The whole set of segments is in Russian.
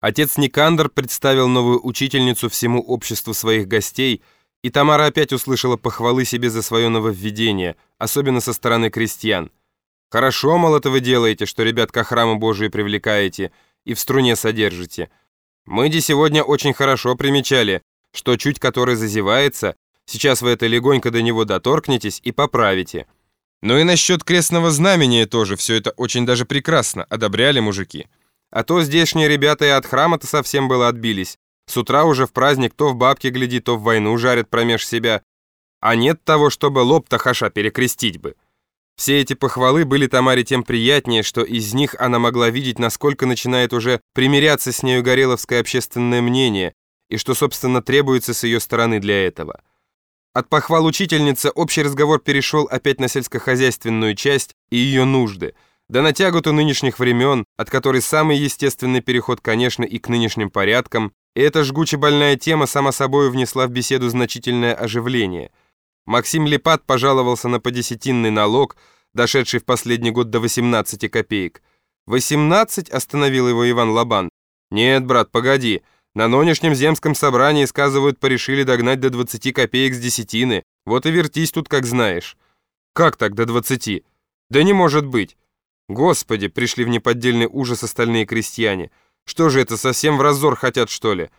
Отец Никандр представил новую учительницу всему обществу своих гостей, и Тамара опять услышала похвалы себе за свое нововведение, особенно со стороны крестьян. «Хорошо, мол, это вы делаете, что ребят ко храму Божию привлекаете и в струне содержите. Мы де сегодня очень хорошо примечали, что чуть который зазевается, сейчас вы это легонько до него доторкнетесь и поправите. Ну и насчет крестного знамения тоже все это очень даже прекрасно, одобряли мужики. А то здешние ребята и от храма-то совсем было отбились. С утра уже в праздник то в бабке глядит, то в войну жарят промеж себя. А нет того, чтобы лоб-то хаша перекрестить бы. Все эти похвалы были Тамаре тем приятнее, что из них она могла видеть, насколько начинает уже примиряться с нею гореловское общественное мнение, и что, собственно, требуется с ее стороны для этого. От похвал учительницы общий разговор перешел опять на сельскохозяйственную часть и ее нужды, да на тяготу нынешних времен, от которой самый естественный переход, конечно, и к нынешним порядкам, и эта жгуче больная тема сама собой внесла в беседу значительное оживление. Максим Лепат пожаловался на подесятинный налог, дошедший в последний год до 18 копеек. «18?» — остановил его Иван Лобан. «Нет, брат, погоди». На нынешнем земском собрании, сказывают, порешили догнать до 20 копеек с десятины. Вот и вертись тут, как знаешь. Как так до 20? Да не может быть. Господи, пришли в неподдельный ужас остальные крестьяне. Что же это, совсем в разор хотят, что ли?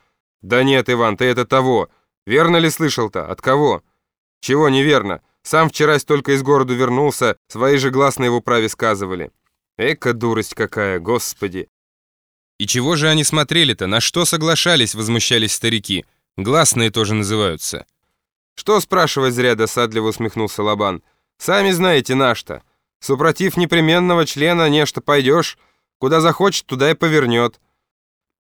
Да нет, Иван, ты это того. Верно ли слышал-то? От кого? Чего неверно? Сам вчерась только из города вернулся, свои же гласные в управе сказывали. Эка дурость какая, господи. «И чего же они смотрели-то? На что соглашались?» — возмущались старики. «Гласные тоже называются». «Что спрашивать зря?» — досадливо усмехнулся Лобан. «Сами знаете наш-то. Супротив непременного члена нечто пойдешь, куда захочет, туда и повернет».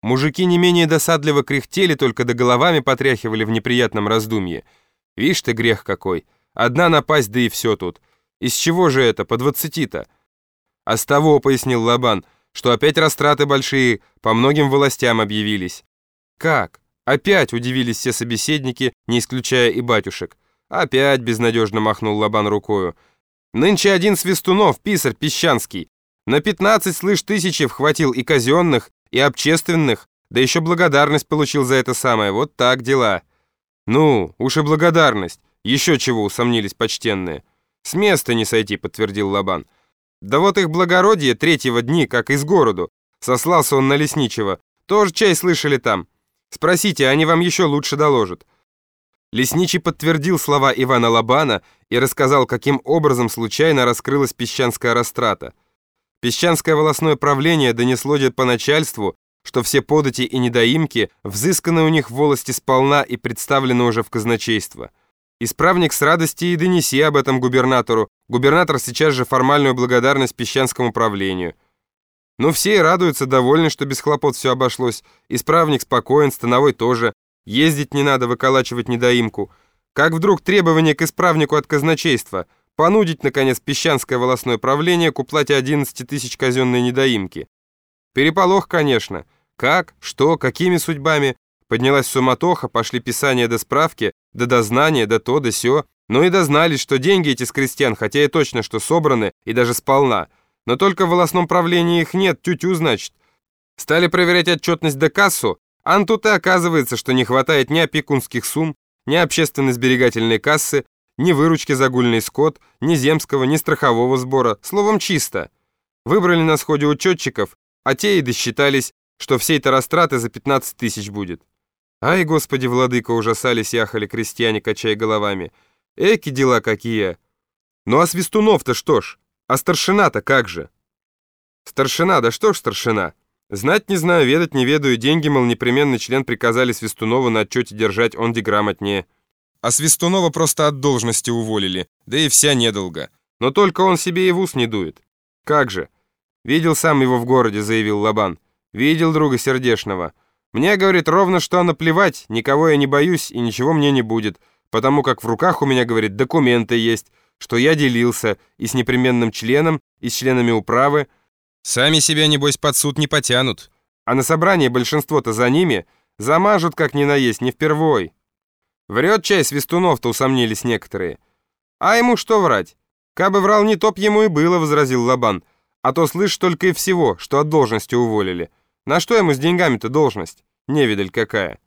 Мужики не менее досадливо кряхтели, только до головами потряхивали в неприятном раздумье. «Вишь ты, грех какой! Одна напасть, да и все тут. Из чего же это, по двадцати-то?» «А с того», — пояснил Лобан, — что опять растраты большие по многим властям объявились. Как? Опять удивились все собеседники, не исключая и батюшек. Опять безнадежно махнул Лобан рукою. Нынче один Свистунов, писарь песчанский. На пятнадцать, слышь, тысячи вхватил и казенных, и общественных, да еще благодарность получил за это самое. Вот так дела. Ну, уж и благодарность. Еще чего усомнились почтенные. С места не сойти, подтвердил Лобан. Да вот их благородие третьего дни, как из городу. Сослался он на лесничего. Тоже чай слышали там. Спросите, они вам еще лучше доложат. Лесничий подтвердил слова Ивана Лобана и рассказал, каким образом случайно раскрылась песчанская растрата. Песчанское волосное правление донесло по начальству, что все подати и недоимки взысканы у них в волости сполна и представлены уже в казначейство. Исправник с радости и донеси об этом губернатору. Губернатор сейчас же формальную благодарность песчанскому правлению. Но все и радуются, довольны, что без хлопот все обошлось. Исправник спокоен, становой тоже. Ездить не надо, выколачивать недоимку. Как вдруг требование к исправнику от казначейства понудить, наконец, песчанское волосное правление к уплате 11 тысяч казенной недоимки. Переполох, конечно. Как, что, какими судьбами? Поднялась суматоха, пошли писания до справки, до дознания, до то, до сё. Ну и дознались, что деньги эти с крестьян, хотя и точно, что собраны, и даже сполна. Но только в волосном правлении их нет, тю-тю, значит. Стали проверять отчетность до кассу, а тут и оказывается, что не хватает ни опекунских сумм, ни общественной сберегательной кассы, ни выручки за гульный скот, ни земского, ни страхового сбора. Словом, чисто. Выбрали на сходе учетчиков, а те и досчитались, что всей-то растраты за 15 тысяч будет. Ай, господи, владыка, ужасались яхали крестьяне, качая головами. Эки дела какие! Ну а Свистунов-то что ж? А старшина-то как же? Старшина, да что ж старшина? Знать не знаю, ведать не ведаю, деньги, мол, непременный член приказали Свистунову на отчете держать, он деграмотнее. А Свистунова просто от должности уволили, да и вся недолго. Но только он себе и в ус не дует. Как же? Видел сам его в городе, заявил Лобан. Видел друга сердешного. Мне, говорит, ровно что наплевать, никого я не боюсь и ничего мне не будет, потому как в руках у меня, говорит, документы есть, что я делился и с непременным членом, и с членами управы. Сами себя, небось, под суд не потянут. А на собрании большинство-то за ними замажут как ни наесть, не впервой. Врет чай Свистунов-то, усомнились некоторые. А ему что врать? Кабы врал не топ ему и было, возразил Лобан. А то слышь только и всего, что от должности уволили. На что ему с деньгами-то должность? Невидаль какая.